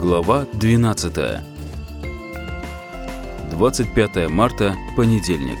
Глава 12. 25 марта, понедельник.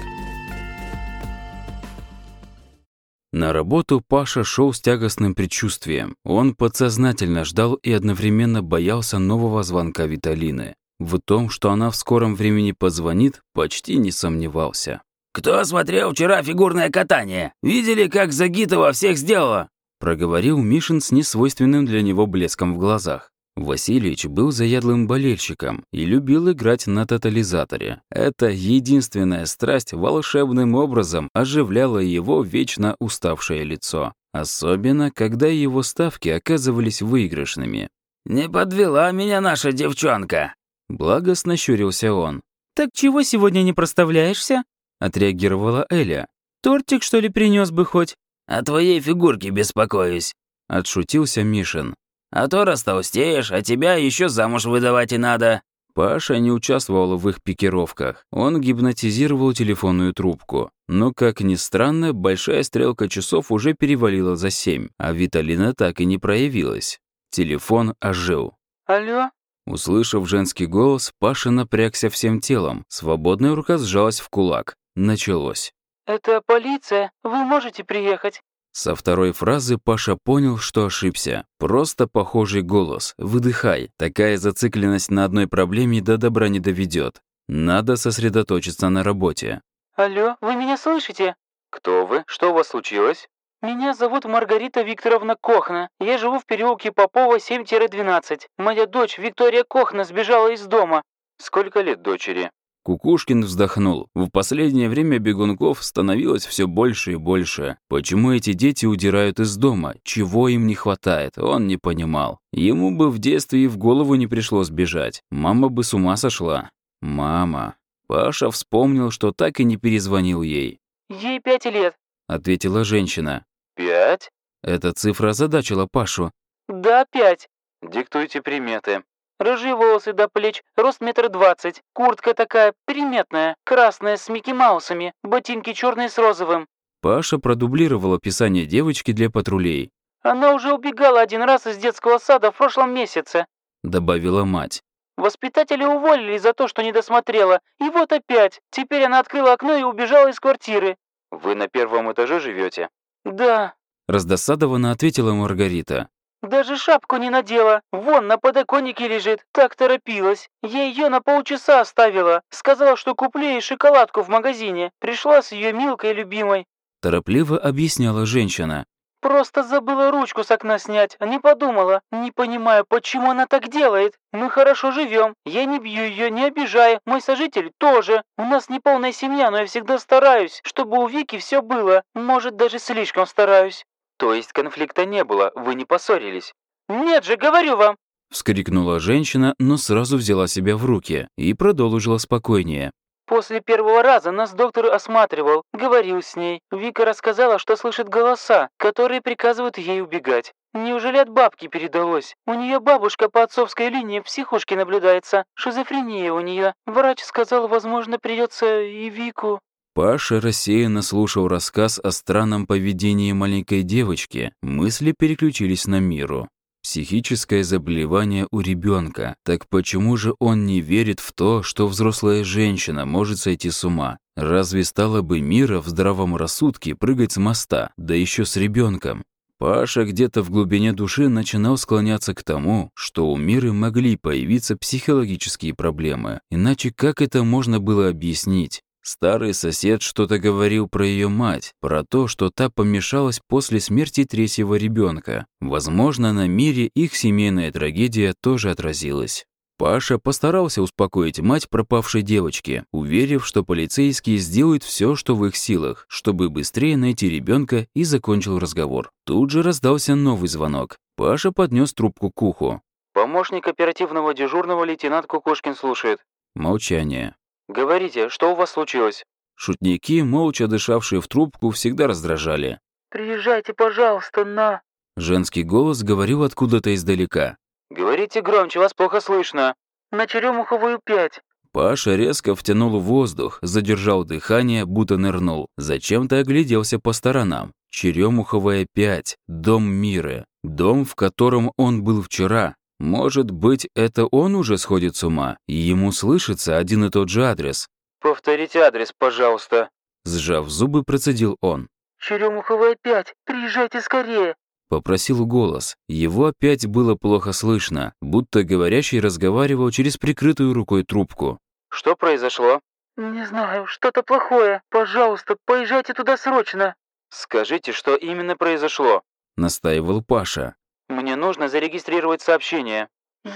На работу Паша шел с тягостным предчувствием. Он подсознательно ждал и одновременно боялся нового звонка Виталины. В том, что она в скором времени позвонит, почти не сомневался. «Кто смотрел вчера фигурное катание? Видели, как Загитова всех сделала?» Проговорил Мишин с несвойственным для него блеском в глазах. Васильевич был заядлым болельщиком и любил играть на тотализаторе. Эта единственная страсть волшебным образом оживляла его вечно уставшее лицо. Особенно, когда его ставки оказывались выигрышными. «Не подвела меня наша девчонка!» Благостно щурился он. «Так чего сегодня не проставляешься?» Отреагировала Эля. «Тортик, что ли, принес бы хоть?» «О твоей фигурке беспокоюсь», — отшутился Мишин. А то растолстеешь, а тебя еще замуж выдавать и надо». Паша не участвовал в их пикировках. Он гипнотизировал телефонную трубку. Но, как ни странно, большая стрелка часов уже перевалила за семь, а Виталина так и не проявилась. Телефон ожил. «Алло?» Услышав женский голос, Паша напрягся всем телом. Свободная рука сжалась в кулак. Началось. «Это полиция. Вы можете приехать?» Со второй фразы Паша понял, что ошибся. Просто похожий голос. «Выдыхай». Такая зацикленность на одной проблеме до добра не доведет. Надо сосредоточиться на работе. «Алло, вы меня слышите?» «Кто вы? Что у вас случилось?» «Меня зовут Маргарита Викторовна Кохна. Я живу в переулке Попова, 7-12. Моя дочь Виктория Кохна сбежала из дома». «Сколько лет дочери?» Кукушкин вздохнул. В последнее время бегунков становилось все больше и больше. Почему эти дети удирают из дома? Чего им не хватает? Он не понимал. Ему бы в детстве и в голову не пришлось бежать. Мама бы с ума сошла. Мама. Паша вспомнил, что так и не перезвонил ей. «Ей пять лет», — ответила женщина. «Пять?» Эта цифра озадачила Пашу. «Да, пять». «Диктуйте приметы». Рыжие волосы до плеч, рост метр двадцать, куртка такая приметная, красная с Микки Маусами, ботинки черные с розовым». Паша продублировал описание девочки для патрулей. «Она уже убегала один раз из детского сада в прошлом месяце», — добавила мать. «Воспитатели уволили за то, что не досмотрела. И вот опять. Теперь она открыла окно и убежала из квартиры». «Вы на первом этаже живете? «Да», — раздосадованно ответила Маргарита. Даже шапку не надела. Вон, на подоконнике лежит. Так торопилась. Я ее на полчаса оставила. Сказала, что куплю ей шоколадку в магазине. Пришла с ее милкой любимой. Торопливо объясняла женщина. Просто забыла ручку с окна снять, не подумала. Не понимаю, почему она так делает. Мы хорошо живем. Я не бью ее, не обижаю. Мой сожитель тоже. У нас не полная семья, но я всегда стараюсь, чтобы у Вики все было. Может, даже слишком стараюсь. «То есть конфликта не было, вы не поссорились?» «Нет же, говорю вам!» Вскрикнула женщина, но сразу взяла себя в руки и продолжила спокойнее. После первого раза нас доктор осматривал, говорил с ней. Вика рассказала, что слышит голоса, которые приказывают ей убегать. Неужели от бабки передалось? У нее бабушка по отцовской линии в психушке наблюдается. Шизофрения у нее. Врач сказал, возможно, придется и Вику. Паша рассеянно слушал рассказ о странном поведении маленькой девочки. Мысли переключились на миру. Психическое заболевание у ребенка. Так почему же он не верит в то, что взрослая женщина может сойти с ума? Разве стало бы мира в здравом рассудке прыгать с моста, да еще с ребенком? Паша где-то в глубине души начинал склоняться к тому, что у Миры могли появиться психологические проблемы. Иначе как это можно было объяснить? Старый сосед что-то говорил про ее мать, про то, что та помешалась после смерти третьего ребенка. Возможно, на мире их семейная трагедия тоже отразилась. Паша постарался успокоить мать пропавшей девочки, уверив, что полицейские сделают все, что в их силах, чтобы быстрее найти ребенка и закончил разговор. Тут же раздался новый звонок. Паша поднес трубку к уху. «Помощник оперативного дежурного лейтенант Кукушкин слушает». Молчание. «Говорите, что у вас случилось?» Шутники, молча дышавшие в трубку, всегда раздражали. «Приезжайте, пожалуйста, на...» Женский голос говорил откуда-то издалека. «Говорите громче, вас плохо слышно. На Черемуховую 5». Паша резко втянул воздух, задержал дыхание, будто нырнул. Зачем-то огляделся по сторонам. Черемуховая 5, дом Миры. Дом, в котором он был вчера. Может быть, это он уже сходит с ума, и ему слышится один и тот же адрес. «Повторите адрес, пожалуйста». Сжав зубы, процедил он. «Черемухова опять! Приезжайте скорее!» Попросил голос. Его опять было плохо слышно, будто говорящий разговаривал через прикрытую рукой трубку. «Что произошло?» «Не знаю, что-то плохое. Пожалуйста, поезжайте туда срочно». «Скажите, что именно произошло?» Настаивал Паша. «Мне нужно зарегистрировать сообщение».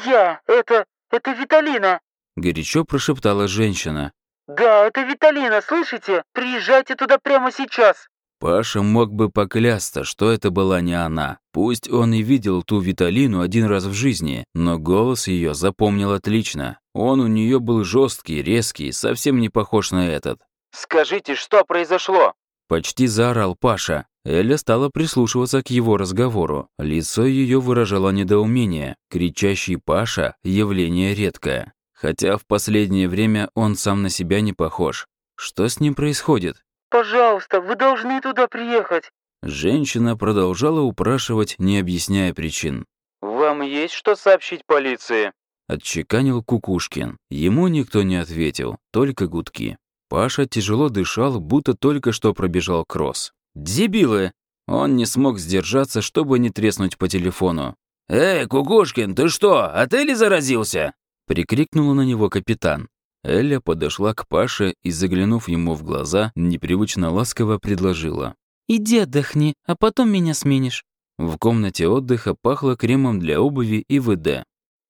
«Я! Это... это Виталина!» Горячо прошептала женщина. «Да, это Виталина, слышите? Приезжайте туда прямо сейчас!» Паша мог бы поклясться, что это была не она. Пусть он и видел ту Виталину один раз в жизни, но голос ее запомнил отлично. Он у нее был жесткий, резкий, совсем не похож на этот. «Скажите, что произошло?» Почти заорал Паша. Эля стала прислушиваться к его разговору. Лицо ее выражало недоумение. Кричащий Паша – явление редкое. Хотя в последнее время он сам на себя не похож. Что с ним происходит? «Пожалуйста, вы должны туда приехать». Женщина продолжала упрашивать, не объясняя причин. «Вам есть что сообщить полиции?» Отчеканил Кукушкин. Ему никто не ответил, только гудки. Паша тяжело дышал, будто только что пробежал кросс. «Дебилы!» Он не смог сдержаться, чтобы не треснуть по телефону. «Эй, Кукушкин, ты что, от Эли заразился?» Прикрикнула на него капитан. Эля подошла к Паше и, заглянув ему в глаза, непривычно ласково предложила. «Иди отдохни, а потом меня сменишь». В комнате отдыха пахло кремом для обуви и ВД.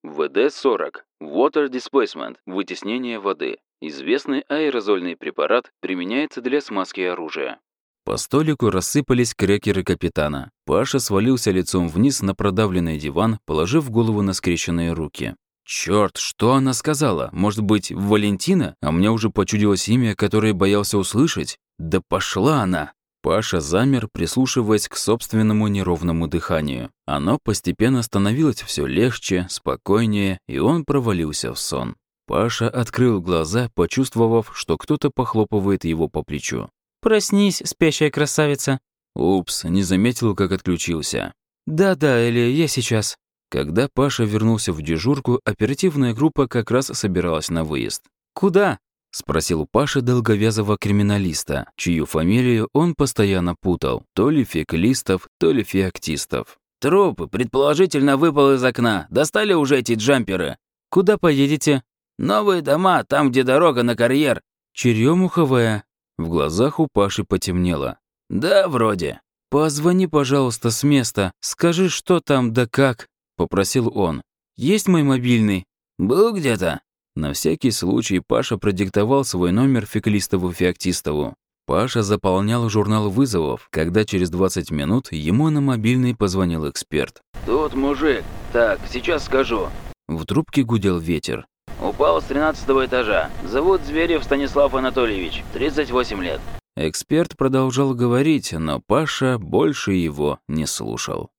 ВД-40. Water Displacement. Вытеснение воды. Известный аэрозольный препарат применяется для смазки оружия. По столику рассыпались крекеры капитана. Паша свалился лицом вниз на продавленный диван, положив голову на скрещенные руки. Черт, что она сказала? Может быть, Валентина? А мне уже почудилось имя, которое боялся услышать? Да пошла она! Паша замер, прислушиваясь к собственному неровному дыханию. Оно постепенно становилось все легче, спокойнее, и он провалился в сон. Паша открыл глаза, почувствовав, что кто-то похлопывает его по плечу. «Проснись, спящая красавица». Упс, не заметил, как отключился. «Да-да, Эли, я сейчас». Когда Паша вернулся в дежурку, оперативная группа как раз собиралась на выезд. «Куда?» — спросил Паша долговязого криминалиста, чью фамилию он постоянно путал. То ли феклистов, то ли феоктистов. «Труп, предположительно, выпал из окна. Достали уже эти джамперы?» «Куда поедете?» «Новые дома, там, где дорога на карьер». «Черемуховая». В глазах у Паши потемнело. «Да, вроде». «Позвони, пожалуйста, с места. Скажи, что там да как». — попросил он. «Есть мой мобильный?» «Был где-то». На всякий случай Паша продиктовал свой номер Феклистову-Феоктистову. Паша заполнял журнал вызовов, когда через 20 минут ему на мобильный позвонил эксперт. «Тут мужик. Так, сейчас скажу». В трубке гудел ветер. «Упал с 13 этажа. Зовут Зверев Станислав Анатольевич, 38 лет». Эксперт продолжал говорить, но Паша больше его не слушал.